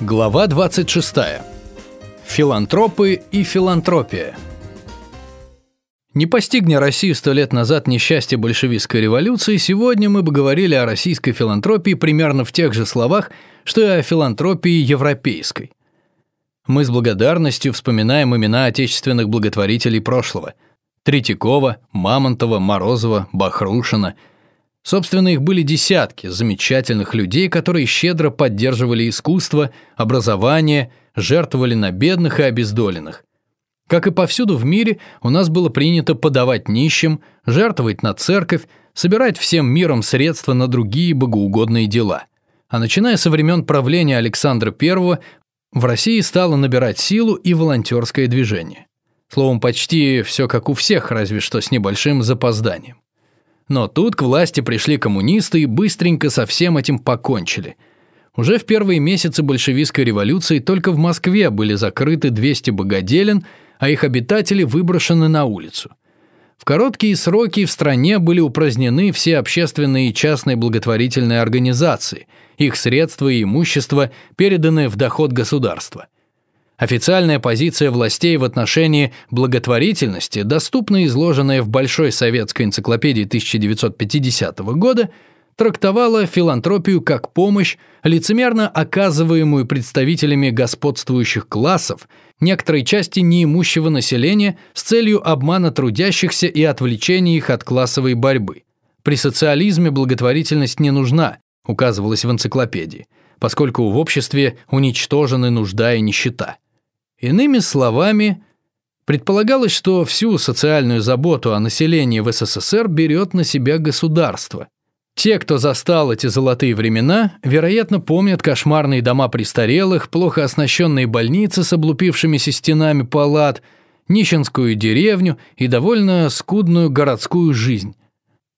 Глава 26. Филантропы и филантропия. Не постигни Россию сто лет назад несчастье большевистской революции, сегодня мы бы говорили о российской филантропии примерно в тех же словах, что и о филантропии европейской. Мы с благодарностью вспоминаем имена отечественных благотворителей прошлого – Третьякова, Мамонтова, Морозова, Бахрушина – Собственно, их были десятки замечательных людей, которые щедро поддерживали искусство, образование, жертвовали на бедных и обездоленных. Как и повсюду в мире, у нас было принято подавать нищим, жертвовать на церковь, собирать всем миром средства на другие богоугодные дела. А начиная со времен правления Александра I, в России стало набирать силу и волонтерское движение. Словом, почти все как у всех, разве что с небольшим запозданием. Но тут к власти пришли коммунисты и быстренько со всем этим покончили. Уже в первые месяцы большевистской революции только в Москве были закрыты 200 богоделен, а их обитатели выброшены на улицу. В короткие сроки в стране были упразднены все общественные и частные благотворительные организации, их средства и имущество переданы в доход государства – Официальная позиция властей в отношении благотворительности, доступно изложенная в Большой советской энциклопедии 1950 года, трактовала филантропию как помощь, лицемерно оказываемую представителями господствующих классов, некоторой части неимущего населения с целью обмана трудящихся и отвлечения их от классовой борьбы. При социализме благотворительность не нужна, указывалось в энциклопедии, поскольку в обществе уничтожены нужда и нищета. Иными словами, предполагалось, что всю социальную заботу о населении в СССР берет на себя государство. Те, кто застал эти золотые времена, вероятно, помнят кошмарные дома престарелых, плохо оснащенные больницы с облупившимися стенами палат, нищенскую деревню и довольно скудную городскую жизнь.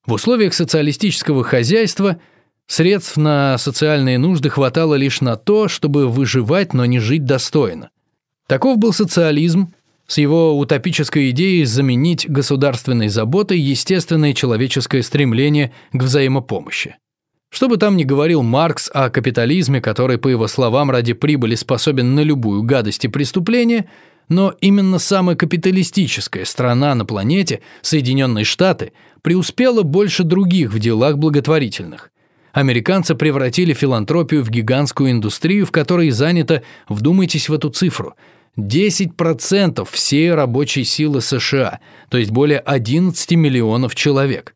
В условиях социалистического хозяйства средств на социальные нужды хватало лишь на то, чтобы выживать, но не жить достойно. Таков был социализм с его утопической идеей заменить государственной заботой естественное человеческое стремление к взаимопомощи. Что бы там ни говорил Маркс о капитализме, который, по его словам, ради прибыли способен на любую гадость и преступление, но именно самая капиталистическая страна на планете, Соединенные Штаты, преуспела больше других в делах благотворительных. Американцы превратили филантропию в гигантскую индустрию, в которой занято, вдумайтесь в эту цифру – 10% всей рабочей силы США, то есть более 11 миллионов человек.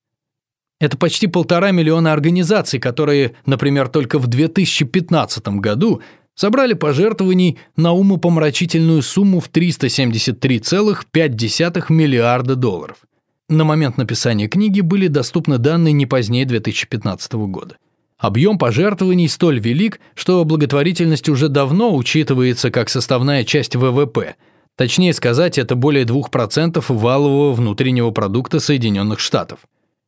Это почти полтора миллиона организаций, которые, например, только в 2015 году собрали пожертвований на умопомрачительную сумму в 373,5 миллиарда долларов. На момент написания книги были доступны данные не позднее 2015 года. Объем пожертвований столь велик, что благотворительность уже давно учитывается как составная часть ВВП. Точнее сказать, это более 2% валового внутреннего продукта Соединенных Штатов.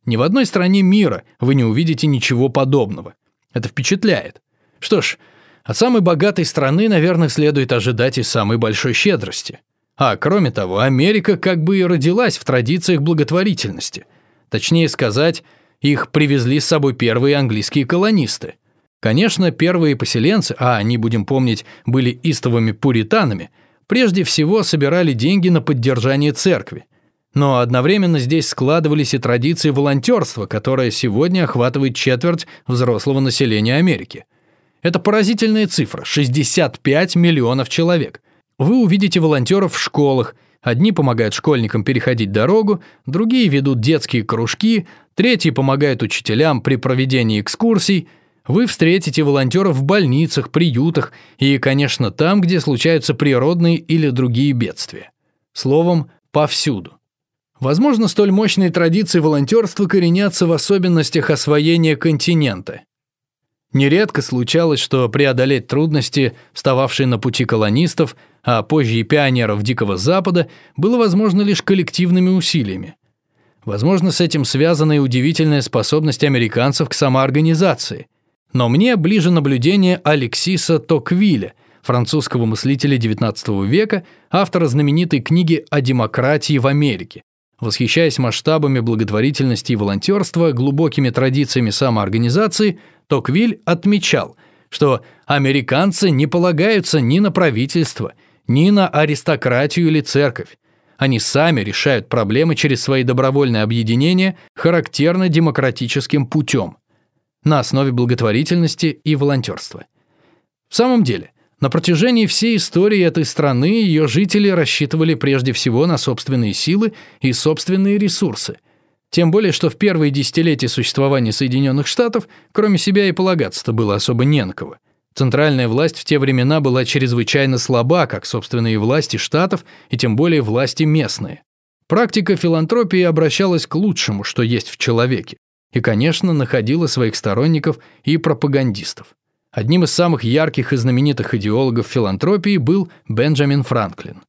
Ни в одной стране мира вы не увидите ничего подобного. Это впечатляет. Что ж, от самой богатой страны, наверное, следует ожидать и самой большой щедрости. А кроме того, Америка как бы и родилась в традициях благотворительности. Точнее сказать, их привезли с собой первые английские колонисты. Конечно, первые поселенцы, а они, будем помнить, были истовыми пуританами, прежде всего собирали деньги на поддержание церкви. Но одновременно здесь складывались и традиции волонтерства, которое сегодня охватывает четверть взрослого населения Америки. Это поразительная цифра – 65 миллионов человек. Вы увидите волонтеров в школах, Одни помогают школьникам переходить дорогу, другие ведут детские кружки, третьи помогают учителям при проведении экскурсий. Вы встретите волонтеров в больницах, приютах и, конечно, там, где случаются природные или другие бедствия. Словом, повсюду. Возможно, столь мощные традиции волонтерства коренятся в особенностях освоения континента. Нередко случалось, что преодолеть трудности, встававшие на пути колонистов, а позже и пионеров Дикого Запада, было возможно лишь коллективными усилиями. Возможно, с этим связана и удивительная способность американцев к самоорганизации. Но мне ближе наблюдение Алексиса Токвиля, французского мыслителя XIX века, автора знаменитой книги «О демократии в Америке», Восхищаясь масштабами благотворительности и волонтерства, глубокими традициями самоорганизации, Токвиль отмечал, что американцы не полагаются ни на правительство, ни на аристократию или церковь. Они сами решают проблемы через свои добровольные объединения характерно демократическим путем на основе благотворительности и волонтерства. В самом деле, на протяжении всей истории этой страны ее жители рассчитывали прежде всего на собственные силы и собственные ресурсы. Тем более, что в первые десятилетия существования Соединенных Штатов, кроме себя и полагаться-то было особо не на кого. Центральная власть в те времена была чрезвычайно слаба, как собственные власти штатов и тем более власти местные. Практика филантропии обращалась к лучшему, что есть в человеке, и, конечно, находила своих сторонников и пропагандистов. Одним из самых ярких и знаменитых идеологов филантропии был Бенджамин Франклин.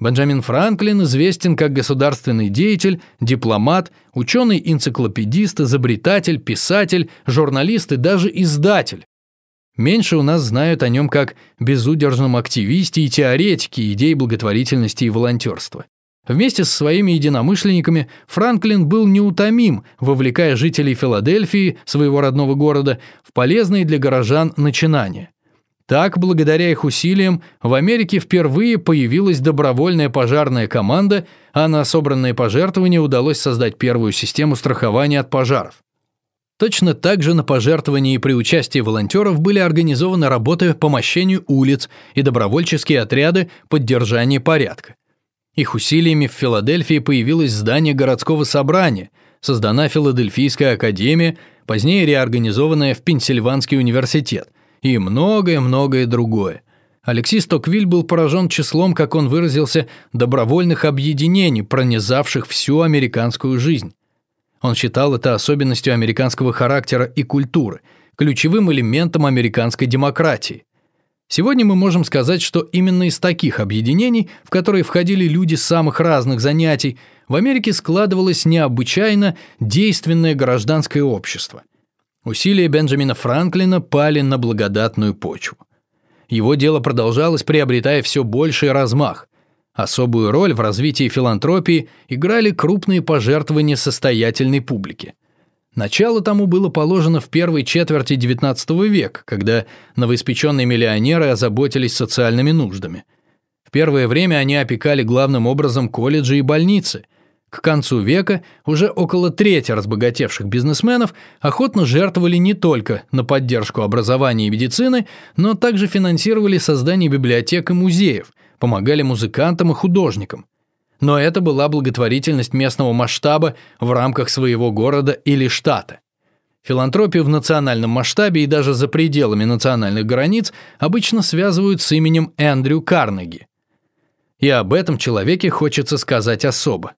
Бенджамин Франклин известен как государственный деятель, дипломат, ученый-энциклопедист, изобретатель, писатель, журналист и даже издатель. Меньше у нас знают о нем как безудержном активисте и теоретике идей благотворительности и волонтерства. Вместе со своими единомышленниками Франклин был неутомим, вовлекая жителей Филадельфии, своего родного города, в полезные для горожан начинания. Так, благодаря их усилиям, в Америке впервые появилась добровольная пожарная команда, а на собранные пожертвования удалось создать первую систему страхования от пожаров. Точно так же на пожертвовании при участии волонтеров были организованы работы по мощению улиц и добровольческие отряды поддержания порядка. Их усилиями в Филадельфии появилось здание городского собрания, создана Филадельфийская академия, позднее реорганизованная в Пенсильванский университет, и многое-многое другое. Алексей Стоквиль был поражен числом, как он выразился, добровольных объединений, пронизавших всю американскую жизнь. Он считал это особенностью американского характера и культуры, ключевым элементом американской демократии. Сегодня мы можем сказать, что именно из таких объединений, в которые входили люди самых разных занятий, в Америке складывалось необычайно действенное гражданское общество. Усилия Бенджамина Франклина пали на благодатную почву. Его дело продолжалось, приобретая все больший размах. Особую роль в развитии филантропии играли крупные пожертвования состоятельной публики. Начало тому было положено в первой четверти XIX века, когда новоиспеченные миллионеры озаботились социальными нуждами. В первое время они опекали главным образом колледжи и больницы. К концу века уже около трети разбогатевших бизнесменов охотно жертвовали не только на поддержку образования и медицины, но также финансировали создание библиотек и музеев, помогали музыкантам и художникам но это была благотворительность местного масштаба в рамках своего города или штата. Филантропию в национальном масштабе и даже за пределами национальных границ обычно связывают с именем Эндрю Карнеги. И об этом человеке хочется сказать особо.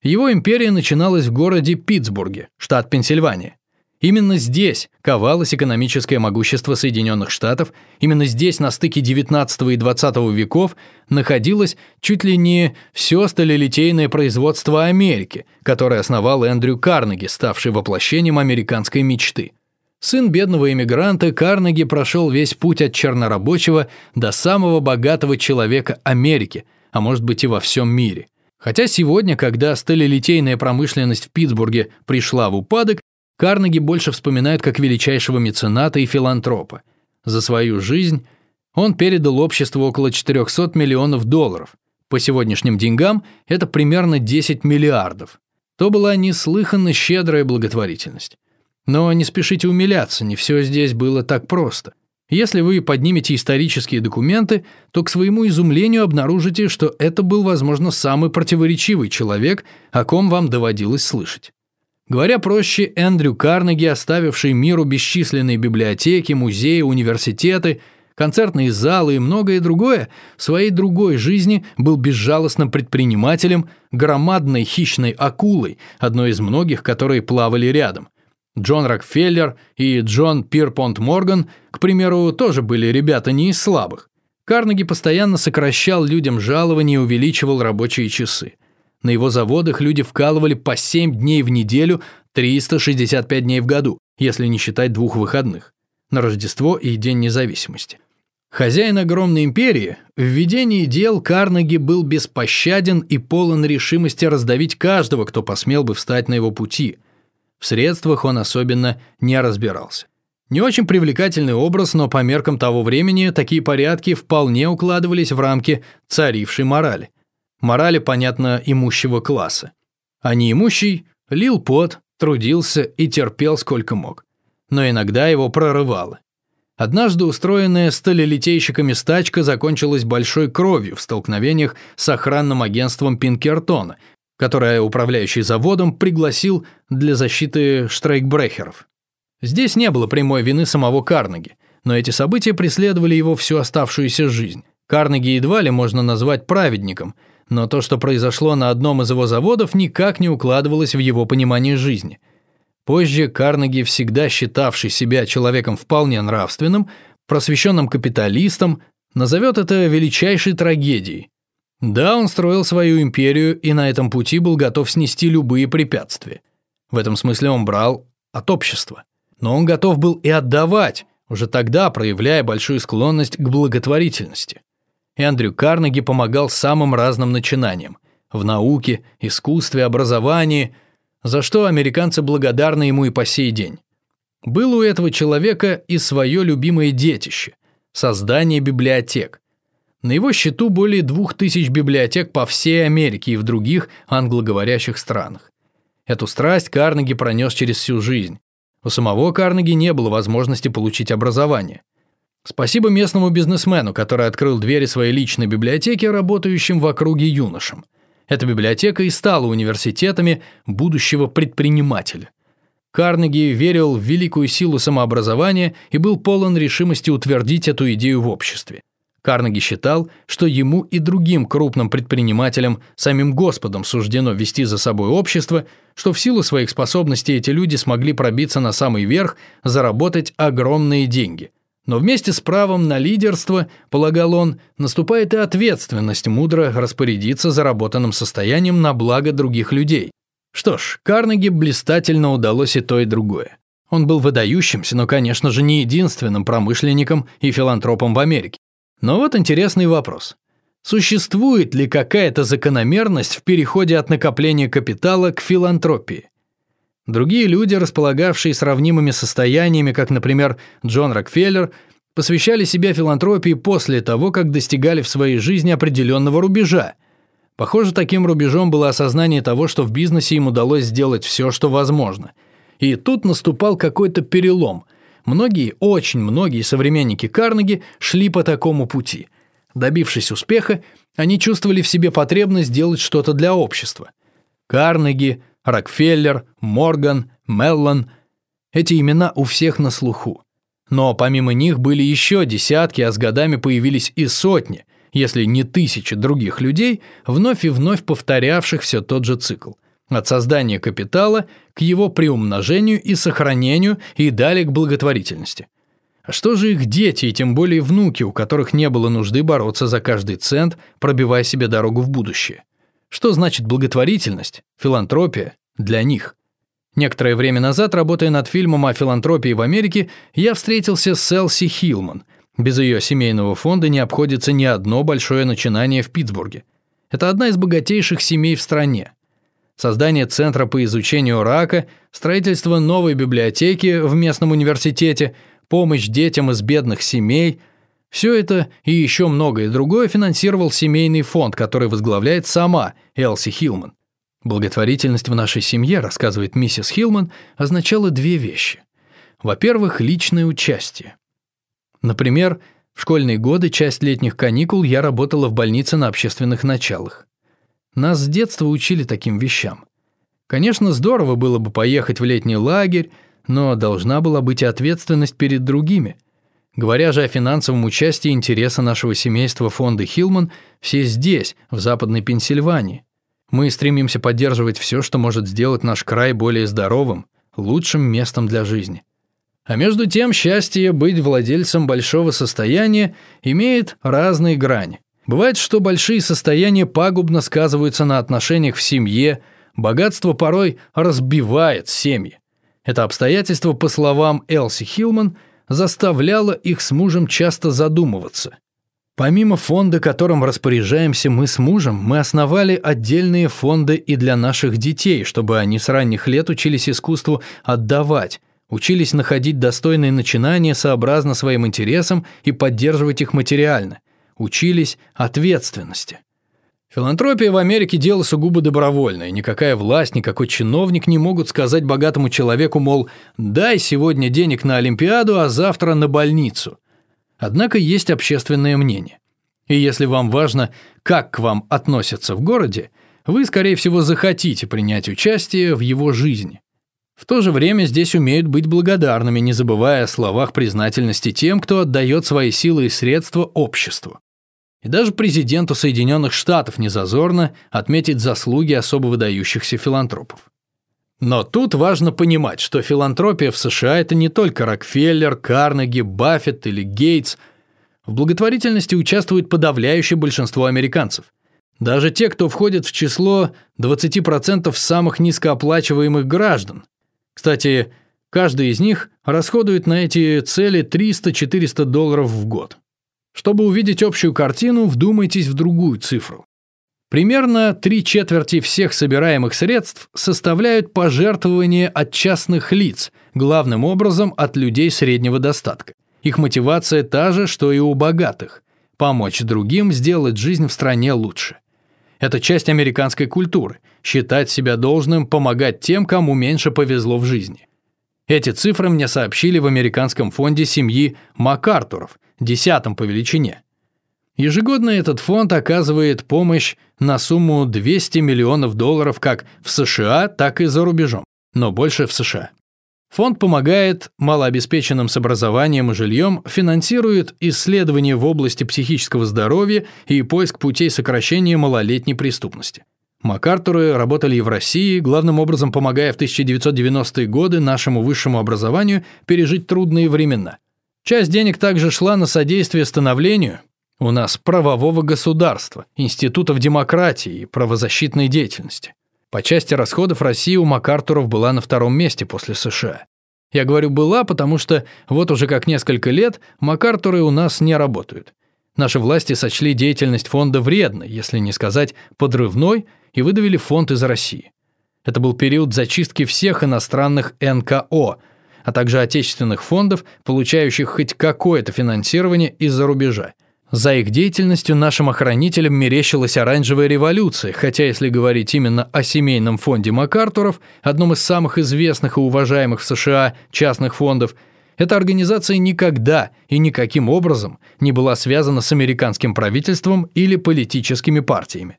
Его империя начиналась в городе Питтсбурге, штат Пенсильвания. Именно здесь ковалось экономическое могущество Соединенных Штатов, именно здесь на стыке XIX и XX веков находилось чуть ли не все сталелитейное производство Америки, которое основал Эндрю Карнеги, ставший воплощением американской мечты. Сын бедного иммигранта Карнеги прошел весь путь от чернорабочего до самого богатого человека Америки, а может быть и во всем мире. Хотя сегодня, когда сталелитейная промышленность в Питтсбурге пришла в упадок, Карнеги больше вспоминают как величайшего мецената и филантропа. За свою жизнь он передал обществу около 400 миллионов долларов. По сегодняшним деньгам это примерно 10 миллиардов. То была неслыханно щедрая благотворительность. Но не спешите умиляться, не все здесь было так просто. Если вы поднимете исторические документы, то к своему изумлению обнаружите, что это был, возможно, самый противоречивый человек, о ком вам доводилось слышать. Говоря проще, Эндрю Карнеги, оставивший миру бесчисленные библиотеки, музеи, университеты, концертные залы и многое другое, в своей другой жизни был безжалостным предпринимателем, громадной хищной акулой, одной из многих, которые плавали рядом. Джон Рокфеллер и Джон Пирпонт Морган, к примеру, тоже были ребята не из слабых. Карнеги постоянно сокращал людям жалования и увеличивал рабочие часы. На его заводах люди вкалывали по 7 дней в неделю, 365 дней в году, если не считать двух выходных, на Рождество и День независимости. Хозяин огромной империи, в ведении дел Карнеги был беспощаден и полон решимости раздавить каждого, кто посмел бы встать на его пути. В средствах он особенно не разбирался. Не очень привлекательный образ, но по меркам того времени такие порядки вполне укладывались в рамки царившей морали. Морали, понятно, имущего класса. А неимущий лил пот, трудился и терпел сколько мог. Но иногда его прорывало. Однажды устроенная сталелитейщиками стачка закончилась большой кровью в столкновениях с охранным агентством Пинкертона, которое управляющий заводом пригласил для защиты штрейкбрехеров. Здесь не было прямой вины самого Карнеги, но эти события преследовали его всю оставшуюся жизнь. Карнеги едва ли можно назвать праведником, но то, что произошло на одном из его заводов, никак не укладывалось в его понимание жизни. Позже Карнеги, всегда считавший себя человеком вполне нравственным, просвещенным капиталистом, назовет это величайшей трагедией. Да, он строил свою империю и на этом пути был готов снести любые препятствия. В этом смысле он брал от общества. Но он готов был и отдавать, уже тогда проявляя большую склонность к благотворительности. Эндрю Карнеги помогал самым разным начинаниям – в науке, искусстве, образовании – за что американцы благодарны ему и по сей день. Было у этого человека и свое любимое детище – создание библиотек. На его счету более двух тысяч библиотек по всей Америке и в других англоговорящих странах. Эту страсть Карнеги пронес через всю жизнь. У самого Карнеги не было возможности получить образование. Спасибо местному бизнесмену, который открыл двери своей личной библиотеки работающим в округе юношам – эта библиотека и стала университетами будущего предпринимателя. Карнеги верил в великую силу самообразования и был полон решимости утвердить эту идею в обществе. Карнеги считал, что ему и другим крупным предпринимателям, самим Господом суждено вести за собой общество, что в силу своих способностей эти люди смогли пробиться на самый верх, заработать огромные деньги – но вместе с правом на лидерство, полагал он, наступает и ответственность мудро распорядиться заработанным состоянием на благо других людей. Что ж, Карнеги блистательно удалось и то, и другое. Он был выдающимся, но, конечно же, не единственным промышленником и филантропом в Америке. Но вот интересный вопрос. Существует ли какая-то закономерность в переходе от накопления капитала к филантропии? Другие люди, располагавшие сравнимыми состояниями, как, например, Джон Рокфеллер, посвящали себя филантропии после того, как достигали в своей жизни определенного рубежа. Похоже, таким рубежом было осознание того, что в бизнесе им удалось сделать все, что возможно. И тут наступал какой-то перелом. Многие, очень многие современники Карнеги шли по такому пути. Добившись успеха, они чувствовали в себе потребность делать что-то для общества. Карнеги, Рокфеллер, Морган, Меллон. Эти имена у всех на слуху. Но помимо них были еще десятки, а с годами появились и сотни, если не тысячи других людей, вновь и вновь повторявших все тот же цикл. От создания капитала к его приумножению и сохранению и далее к благотворительности. А что же их дети и тем более внуки, у которых не было нужды бороться за каждый цент, пробивая себе дорогу в будущее? Что значит благотворительность, филантропия для них? Некоторое время назад, работая над фильмом о филантропии в Америке, я встретился с Элси Хилман. Без ее семейного фонда не обходится ни одно большое начинание в Питтсбурге. Это одна из богатейших семей в стране. Создание центра по изучению рака, строительство новой библиотеки в местном университете, помощь детям из бедных семей – все это и еще многое другое финансировал семейный фонд, который возглавляет сама Элси Хилман. Благотворительность в нашей семье, рассказывает миссис Хилман, означала две вещи. Во-первых, личное участие. Например, в школьные годы часть летних каникул я работала в больнице на общественных началах. Нас с детства учили таким вещам. Конечно, здорово было бы поехать в летний лагерь, но должна была быть ответственность перед другими – Говоря же о финансовом участии интереса нашего семейства фонда Хилман, все здесь, в Западной Пенсильвании. Мы стремимся поддерживать все, что может сделать наш край более здоровым, лучшим местом для жизни. А между тем, счастье быть владельцем большого состояния имеет разные грани. Бывает, что большие состояния пагубно сказываются на отношениях в семье, богатство порой разбивает семьи. Это обстоятельство, по словам Элси Хилман, заставляло их с мужем часто задумываться. Помимо фонда, которым распоряжаемся мы с мужем, мы основали отдельные фонды и для наших детей, чтобы они с ранних лет учились искусству отдавать, Учились находить достойные начинания сообразно своим интересам и поддерживать их материально. Учились ответственности. Филантропия в Америке – дело сугубо добровольное. Никакая власть, никакой чиновник не могут сказать богатому человеку, мол, дай сегодня денег на Олимпиаду, а завтра на больницу. Однако есть общественное мнение. И если вам важно, как к вам относятся в городе, вы, скорее всего, захотите принять участие в его жизни. В то же время здесь умеют быть благодарными, не забывая о словах признательности тем, кто отдает свои силы и средства обществу. И даже президенту Соединенных Штатов не зазорно отметить заслуги особо выдающихся филантропов. Но тут важно понимать, что филантропия в США – это не только Рокфеллер, Карнеги, Баффет или Гейтс. В благотворительности участвует подавляющее большинство американцев. Даже те, кто входит в число 20% самых низкооплачиваемых граждан, кстати, каждый из них расходует на эти цели 300-400 долларов в год. Чтобы увидеть общую картину, вдумайтесь в другую цифру. Примерно три четверти всех собираемых средств составляют пожертвования от частных лиц, главным образом от людей среднего достатка. Их мотивация та же, что и у богатых – помочь другим сделать жизнь в стране лучше. Это часть американской культуры – считать себя должным помогать тем, кому меньше повезло в жизни. Эти цифры мне сообщили в американском фонде семьи МакАртуров, десятом по величине. Ежегодно этот фонд оказывает помощь на сумму 200 миллионов долларов как в США, так и за рубежом, но больше в США. Фонд помогает малообеспеченным с образованием и жильем, финансирует исследования в области психического здоровья и поиск путей сокращения малолетней преступности. МакАртуры работали и в России, главным образом помогая в 1990-е годы нашему высшему образованию пережить трудные времена. Часть денег также шла на содействие становлению у нас правового государства, институтов демократии и правозащитной деятельности. По части расходов Россия у МакАртуров была на втором месте после США. Я говорю «была», потому что вот уже как несколько лет МакАртуры у нас не работают. Наши власти сочли деятельность фонда вредной, если не сказать подрывной, и выдавили фонд из России. Это был период зачистки всех иностранных НКО, а также отечественных фондов, получающих хоть какое-то финансирование из-за рубежа. За их деятельностью нашим охранителям мерещилась оранжевая революция, хотя если говорить именно о семейном фонде МакАртуров, одном из самых известных и уважаемых в США частных фондов, эта организация никогда и никаким образом не была связана с американским правительством или политическими партиями.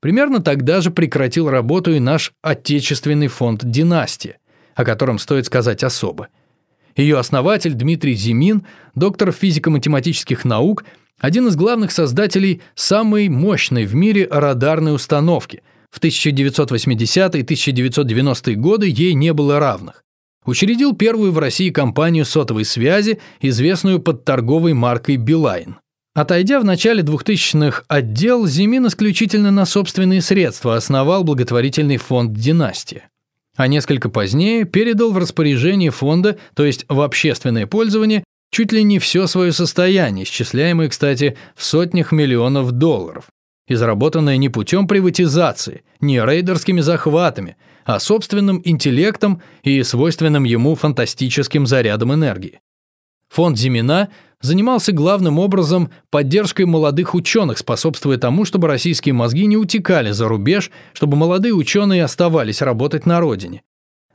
Примерно тогда же прекратил работу и наш отечественный фонд «Династия», о котором стоит сказать особо. Ее основатель Дмитрий Зимин, доктор физико-математических наук – один из главных создателей самой мощной в мире радарной установки. В 1980-1990-е годы ей не было равных. Учредил первую в России компанию сотовой связи, известную под торговой маркой «Билайн». Отойдя в начале 2000-х отдел, Зимин исключительно на собственные средства основал благотворительный фонд «Династия». А несколько позднее передал в распоряжение фонда, то есть в общественное пользование, чуть ли не все свое состояние, исчисляемое, кстати, в сотнях миллионов долларов, и заработанное не путем приватизации, не рейдерскими захватами, а собственным интеллектом и свойственным ему фантастическим зарядом энергии. Фонд Зимина занимался главным образом поддержкой молодых ученых, способствуя тому, чтобы российские мозги не утекали за рубеж, чтобы молодые ученые оставались работать на родине.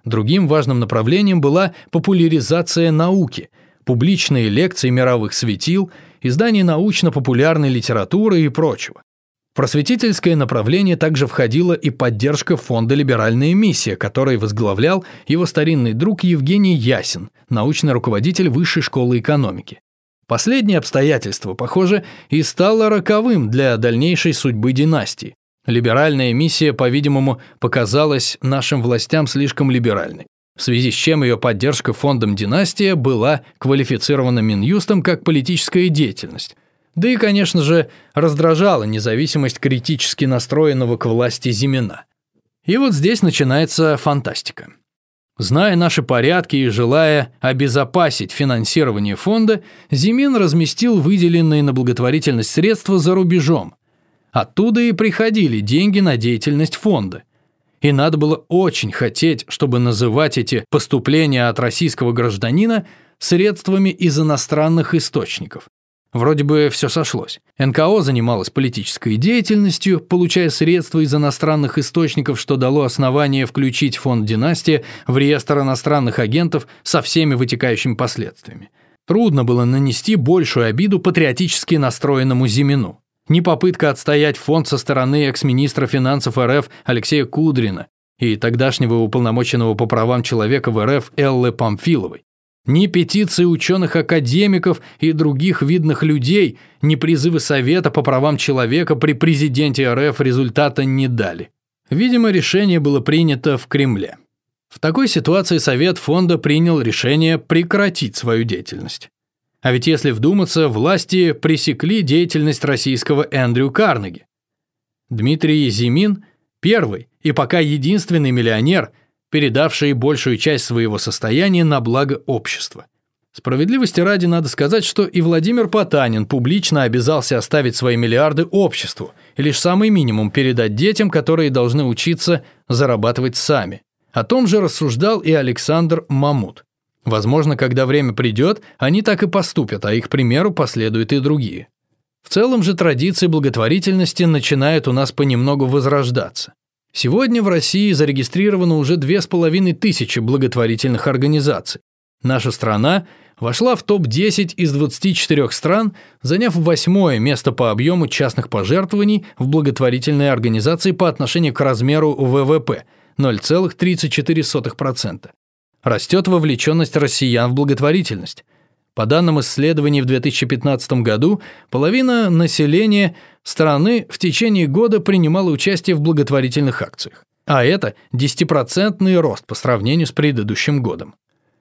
Другим важным направлением была популяризация науки – публичные лекции мировых светил, издание научно-популярной литературы и прочего. В просветительское направление также входила и поддержка фонда «Либеральная миссия», который возглавлял его старинный друг Евгений Ясин, научный руководитель Высшей школы экономики. Последнее обстоятельство, похоже, и стало роковым для дальнейшей судьбы династии. Либеральная миссия, по-видимому, показалась нашим властям слишком либеральной в связи с чем ее поддержка фондом «Династия» была квалифицирована Минюстом как политическая деятельность. Да и, конечно же, раздражала независимость критически настроенного к власти Зимина. И вот здесь начинается фантастика. Зная наши порядки и желая обезопасить финансирование фонда, Зимин разместил выделенные на благотворительность средства за рубежом. Оттуда и приходили деньги на деятельность фонда – И надо было очень хотеть, чтобы называть эти поступления от российского гражданина средствами из иностранных источников. Вроде бы все сошлось. НКО занималась политической деятельностью, получая средства из иностранных источников, что дало основание включить фонд «Династия» в реестр иностранных агентов со всеми вытекающими последствиями. Трудно было нанести большую обиду патриотически настроенному Зимину. Ни попытка отстоять фонд со стороны экс-министра финансов РФ Алексея Кудрина и тогдашнего уполномоченного по правам человека в РФ Эллы Памфиловой, ни петиции ученых-академиков и других видных людей, ни призывы Совета по правам человека при президенте РФ результата не дали. Видимо, решение было принято в Кремле. В такой ситуации Совет фонда принял решение прекратить свою деятельность. А ведь если вдуматься, власти пресекли деятельность российского Эндрю Карнеги. Дмитрий Зимин – первый и пока единственный миллионер, передавшие большую часть своего состояния на благо общества. Справедливости ради надо сказать, что и Владимир Потанин публично обязался оставить свои миллиарды обществу и лишь самый минимум передать детям, которые должны учиться зарабатывать сами. О том же рассуждал и Александр Мамут. Возможно, когда время придет, они так и поступят, а их примеру последуют и другие. В целом же традиции благотворительности начинают у нас понемногу возрождаться. Сегодня в России зарегистрировано уже 2500 благотворительных организаций. Наша страна вошла в топ-10 из 24 стран, заняв восьмое место по объему частных пожертвований в благотворительные организации по отношению к размеру ВВП – 0,34%. Растет вовлеченность россиян в благотворительность. По данным исследований в 2015 году, половина населения страны в течение года принимала участие в благотворительных акциях. А это 10% рост по сравнению с предыдущим годом.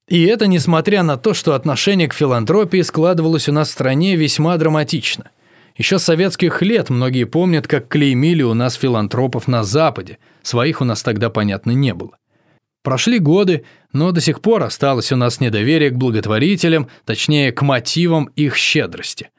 И это несмотря на то, что отношение к филантропии складывалось у нас в стране весьма драматично. Еще с советских лет многие помнят, как клеймили у нас филантропов на Западе, своих у нас тогда, понятно, не было. Прошли годы, но до сих пор осталось у нас недоверие к благотворителям, точнее, к мотивам их щедрости.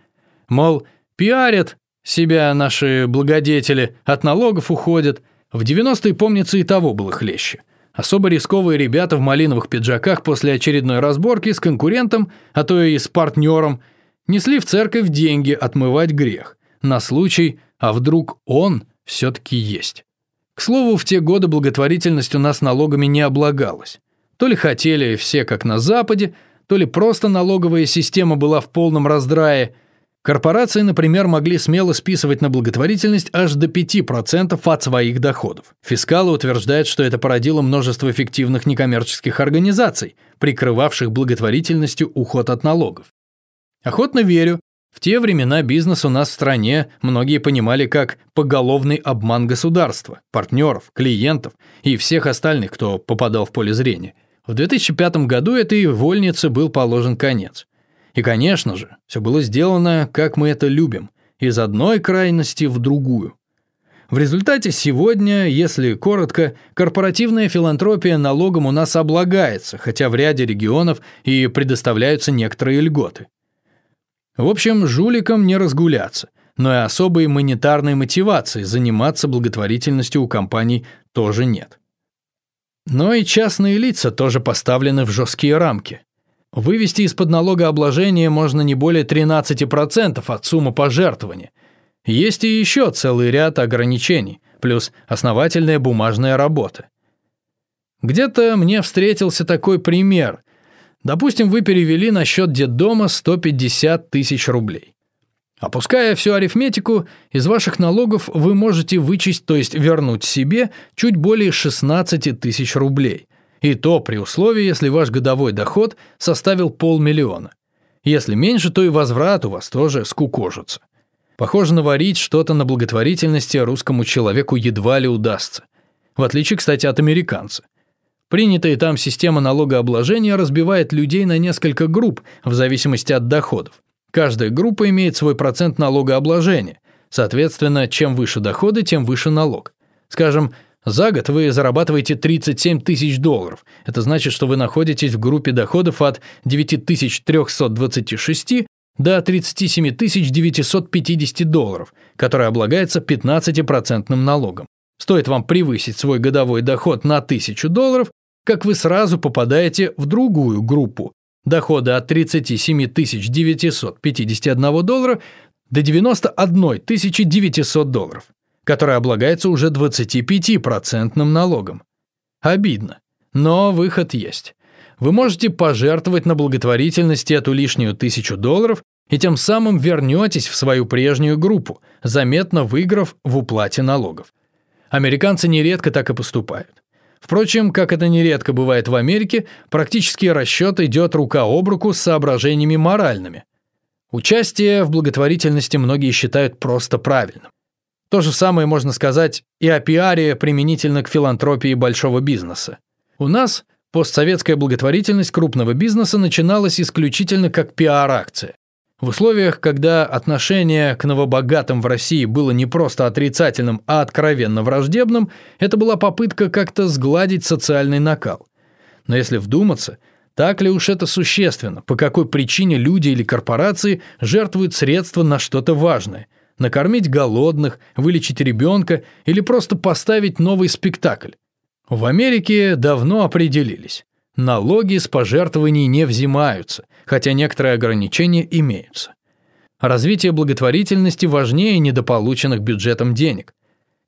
Мол, пиарят себя наши благодетели, от налогов уходят. В 90-е, помнится, и того было хлеще. Особо рисковые ребята в малиновых пиджаках после очередной разборки с конкурентом, а то и с партнером, несли в церковь деньги отмывать грех. На случай, а вдруг он все-таки есть. К слову, в те годы благотворительность у нас налогами не облагалась. То ли хотели все как на Западе, то ли просто налоговая система была в полном раздрае. Корпорации, например, могли смело списывать на благотворительность аж до 5% от своих доходов. Фискалы утверждают, что это породило множество эффективных некоммерческих организаций, прикрывавших благотворительностью уход от налогов. Охотно верю, в те времена бизнес у нас в стране многие понимали как поголовный обман государства, партнеров, клиентов и всех остальных, кто попадал в поле зрения. В 2005 году этой вольнице был положен конец. И, конечно же, все было сделано, как мы это любим, из одной крайности в другую. В результате сегодня, если коротко, корпоративная филантропия налогом у нас облагается, хотя в ряде регионов и предоставляются некоторые льготы. В общем, жуликам не разгуляться, но и особой монетарной мотивации заниматься благотворительностью у компаний тоже нет. Но и частные лица тоже поставлены в жесткие рамки. Вывести из-под налогообложения можно не более 13% от суммы пожертвования. Есть и еще целый ряд ограничений, плюс основательная бумажная работа. Где-то мне встретился такой пример – Допустим, вы перевели на счет детдома 150 тысяч рублей. Опуская всю арифметику, из ваших налогов вы можете вычесть, то есть вернуть себе, чуть более 16 тысяч рублей. И то при условии, если ваш годовой доход составил полмиллиона. Если меньше, то и возврат у вас тоже скукожится. Похоже, наварить что-то на благотворительности русскому человеку едва ли удастся. В отличие, кстати, от американца. Принятая там система налогообложения разбивает людей на несколько групп в зависимости от доходов. Каждая группа имеет свой процент налогообложения. Соответственно, чем выше доходы, тем выше налог. Скажем, за год вы зарабатываете 37 тысяч долларов. Это значит, что вы находитесь в группе доходов от 9326 до 37 950 долларов, которая облагается 15% налогом. Стоит вам превысить свой годовой доход на 1000 долларов, как вы сразу попадаете в другую группу. Доходы от 37 951 доллара до 91 900 долларов, которая облагается уже 25% налогом. Обидно, но выход есть. Вы можете пожертвовать на благотворительность эту лишнюю тысячу долларов и тем самым вернетесь в свою прежнюю группу, заметно выиграв в уплате налогов. Американцы нередко так и поступают. Впрочем, как это нередко бывает в Америке, практический расчет идет рука об руку с соображениями моральными. Участие в благотворительности многие считают просто правильным. То же самое можно сказать и о пиаре применительно к филантропии большого бизнеса. У нас постсоветская благотворительность крупного бизнеса начиналась исключительно как пиар-акция. В условиях, когда отношение к новобогатым в России было не просто отрицательным, а откровенно враждебным, это была попытка как-то сгладить социальный накал. Но если вдуматься, так ли уж это существенно, по какой причине люди или корпорации жертвуют средства на что-то важное – накормить голодных, вылечить ребенка или просто поставить новый спектакль? В Америке давно определились. Налоги с пожертвований не взимаются, хотя некоторые ограничения имеются. Развитие благотворительности важнее недополученных бюджетом денег.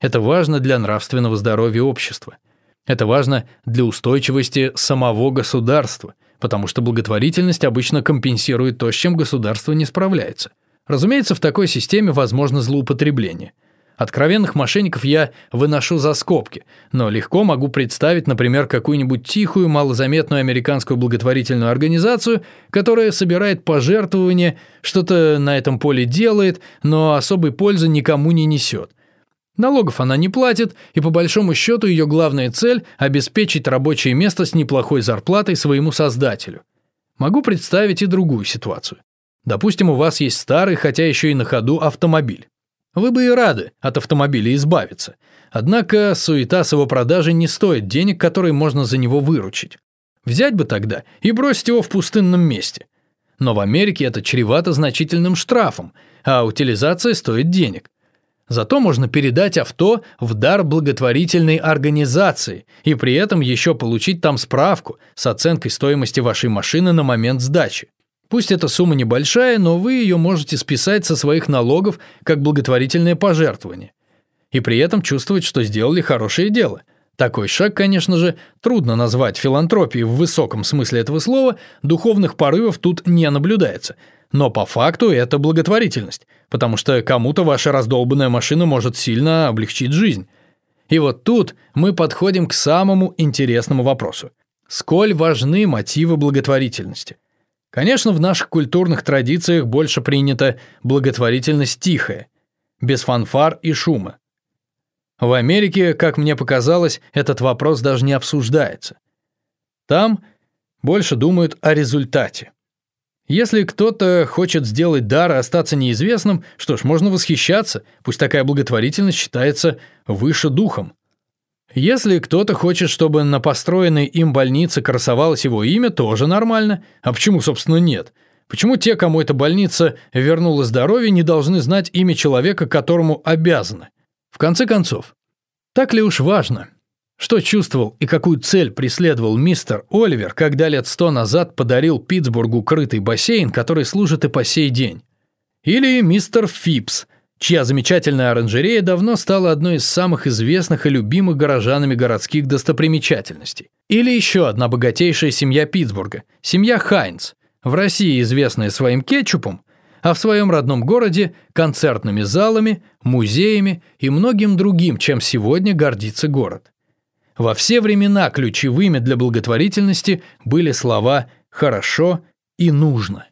Это важно для нравственного здоровья общества. Это важно для устойчивости самого государства, потому что благотворительность обычно компенсирует то, с чем государство не справляется. Разумеется, в такой системе возможно злоупотребление – Откровенных мошенников я выношу за скобки, но легко могу представить, например, какую-нибудь тихую, малозаметную американскую благотворительную организацию, которая собирает пожертвования, что-то на этом поле делает, но особой пользы никому не несет. Налогов она не платит, и по большому счету ее главная цель – обеспечить рабочее место с неплохой зарплатой своему создателю. Могу представить и другую ситуацию. Допустим, у вас есть старый, хотя еще и на ходу автомобиль. Вы бы и рады от автомобиля избавиться. Однако суета с его продажей не стоит денег, которые можно за него выручить. Взять бы тогда и бросить его в пустынном месте. Но в Америке это чревато значительным штрафом, а утилизация стоит денег. Зато можно передать авто в дар благотворительной организации и при этом еще получить там справку с оценкой стоимости вашей машины на момент сдачи. Пусть эта сумма небольшая, но вы ее можете списать со своих налогов как благотворительное пожертвование. И при этом чувствовать, что сделали хорошее дело. Такой шаг, конечно же, трудно назвать филантропией в высоком смысле этого слова, духовных порывов тут не наблюдается. Но по факту это благотворительность, потому что кому-то ваша раздолбанная машина может сильно облегчить жизнь. И вот тут мы подходим к самому интересному вопросу. Сколь важны мотивы благотворительности? Конечно, в наших культурных традициях больше принята благотворительность тихая, без фанфар и шума. В Америке, как мне показалось, этот вопрос даже не обсуждается. Там больше думают о результате. Если кто-то хочет сделать дар и остаться неизвестным, что ж, можно восхищаться, пусть такая благотворительность считается выше духом. Если кто-то хочет, чтобы на построенной им больнице красовалось его имя, тоже нормально. А почему, собственно, нет? Почему те, кому эта больница вернула здоровье, не должны знать имя человека, которому обязаны? В конце концов, так ли уж важно, что чувствовал и какую цель преследовал мистер Оливер, когда лет сто назад подарил Питтсбургу крытый бассейн, который служит и по сей день? Или мистер Фипс – чья замечательная оранжерея давно стала одной из самых известных и любимых горожанами городских достопримечательностей. Или еще одна богатейшая семья Питтсбурга – семья Хайнц, в России известная своим кетчупом, а в своем родном городе – концертными залами, музеями и многим другим, чем сегодня гордится город. Во все времена ключевыми для благотворительности были слова «хорошо» и «нужно».